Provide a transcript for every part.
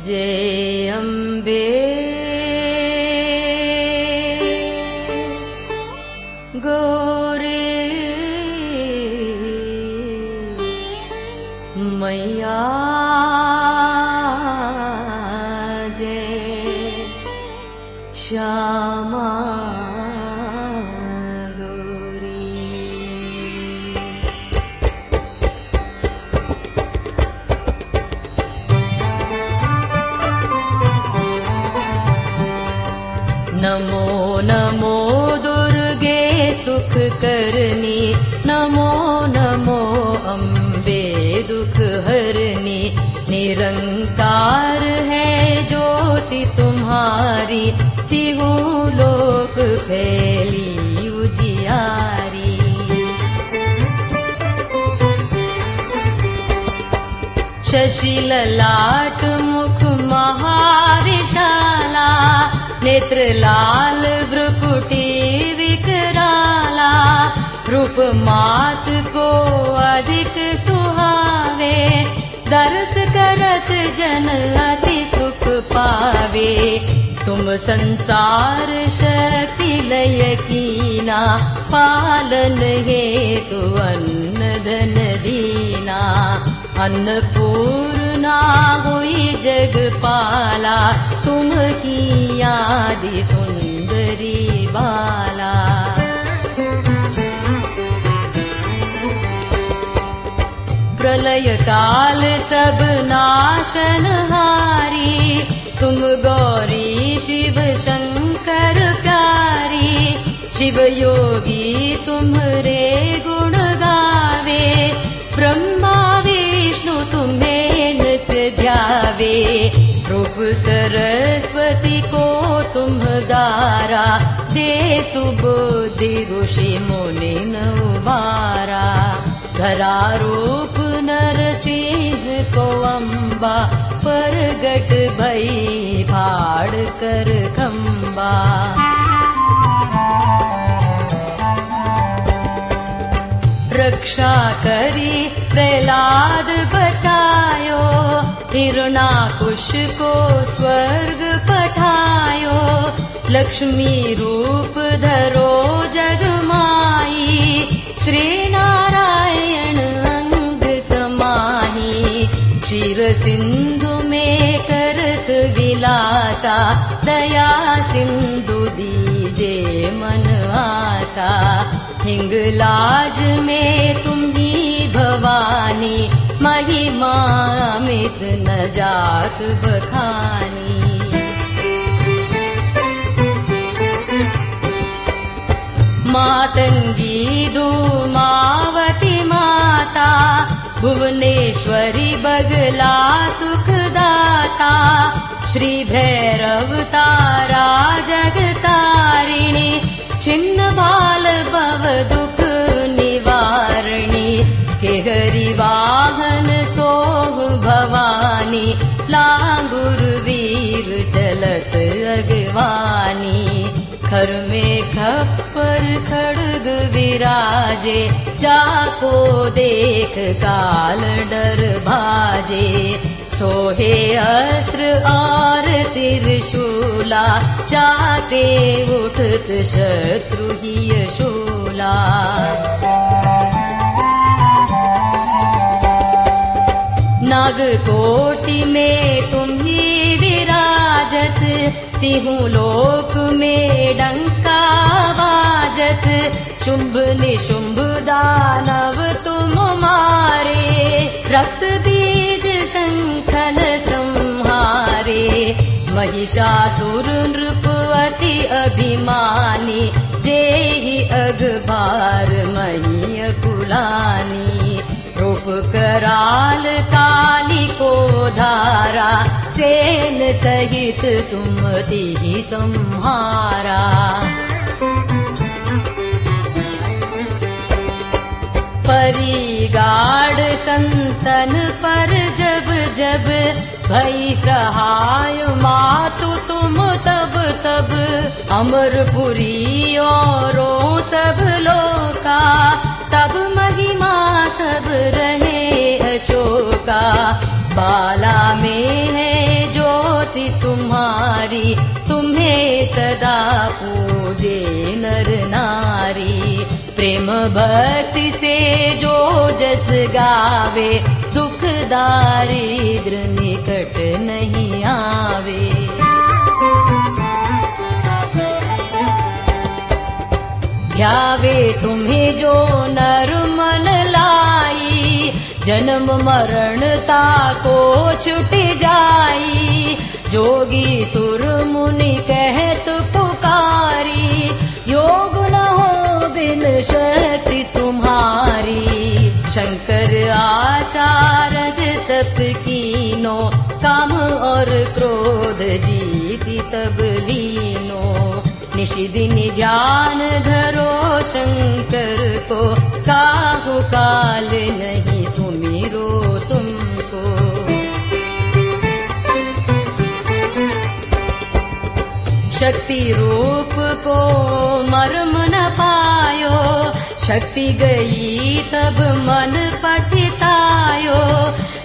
जय अम्बे। गौरे मैया जय श्यामा नमो नमो दुर्गे सुख नमो नमो अम्बे दुख हरनी निरंकार है ज्योति तुम्हारी। तिहु लोक फैली उजियारी। शशिललाट मुख महाविशाला नेत्र लाल भ्रुकुटी विकराला रूप मात को अधिक सुहावे दर्श करत जन अति सुख पावे। तुम संसार शक्ति लय कीना पालन हे तु अन्न धन दीना। अन्नपूर्णा हुई जग तुम की आदि सुंदरी बाला। प्रलय काल सब नाशन तुम गौरी शिव शंकर प्यारी। शिव योगी तुम्हरे गुण गावे ब्रह्मा विष्णु तुम्हें नृत्य ध्यावे रूप सरस्वती को तुम गारा दे सुबुद्धि ऋषि मुनि नौबारा। धरा रूप नरसिंह को अम्बा। परगट भई फाड़ कर खम्बा। रक्षा करी प्रहलाद बचायो हिरणाकुश को स्वर्ग पठायो लक्ष्मी रूप धरो जगमाई श्री नारायण क्षीर सिंधु में करत विलासा दया सिंधु दीजे मन आसा हिंगलाज में भवानी महिमा अमित न जात बखानी। मातंगी धूमावती माता भुवनेश्वरी बगला सुखदाता। श्री भैरव तारा जगतारिणी छिन्न बाल भव दुख केहरी वाहन सोह भवानी लांगुर वीर चलत अगवानी। खर में खप्पर खड़ग विराजे जाको देख काल डर भाजे। सोहे अस्त्र और त्रिशूला जाते उठत शत्रु ही शूला नागकोटि में ही विराजत तिहु लोक में डंका बाजत। शुंभ निशुंभ दानव तुम मारे रक्त बीज शंखल संहारे। महिषासुर नृप अति अभिमानी जेहि अगभार मही कुलानी कराल काली को धारा सेन सहित तुम ती संहारा। परिगाड संतन पर जब जब भई सहाय मातु तुम तब तब अमरपुरी औरों सब लोका तब महिमा बाला में है जो तुम्हारी तुम्हें सदा पूजे नर नारी। प्रेम भक्ति से जो जस गावे दुख दारिद्र निकट नहीं आवे। ध्यावे तुम्हें जो नर जन्म मरणता को छुट जाई। जोगी सुर मुनि कहत पुकारी योग न हो बिन शक्ति तुम्हारी। शंकर आचार तप कीनो काम और क्रोध जीति तब लीनो। निशिदिन ज्ञान शक्ति रूप को मर्म न पायो शक्ति गई तब मन पठितायो।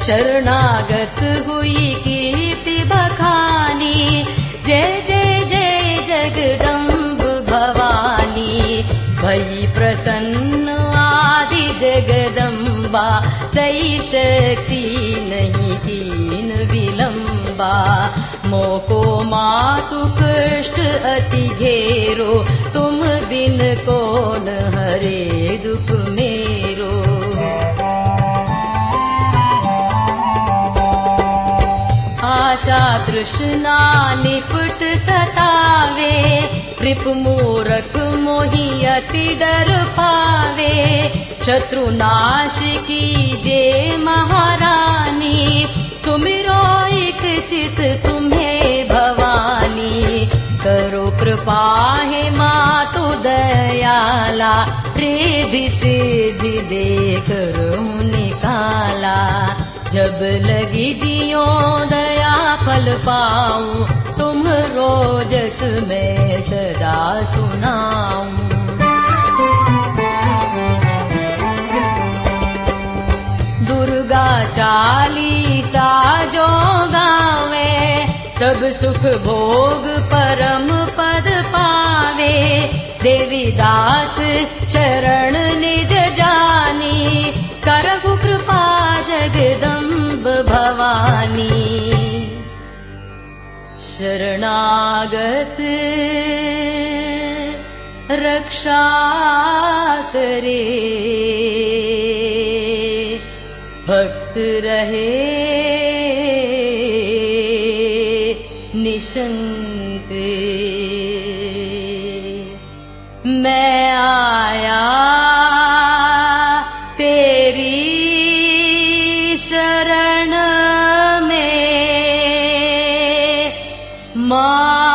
शरणागत हुई कीर्ति बखानी जय जय जय जगदम्ब भवानी। भई प्रसन्न आदि जगदम्बा तई शक्ति नहीं कीन विलम्बा कष्ट अति घेरो तुम बिन कौन हरे दुख मेरो। आशा तृष्णा निपुट सतावे कृप मूरख मोहि अति डर पावे शत्रुनाश की करो कृपा है मातु दयाला रिधि सिद्धि दे करो निकाला जब लगी दियो दया फल पाऊं तुम रोजस में सदा सुनाऊं। दुर्गा चालीसा जो गावे तब सुख भोग परम देवी दास चरण निज जानी करहु कृपा जगदम्ब भवानी। शरणागत रक्षा करे। भक्त रहे। निशंक My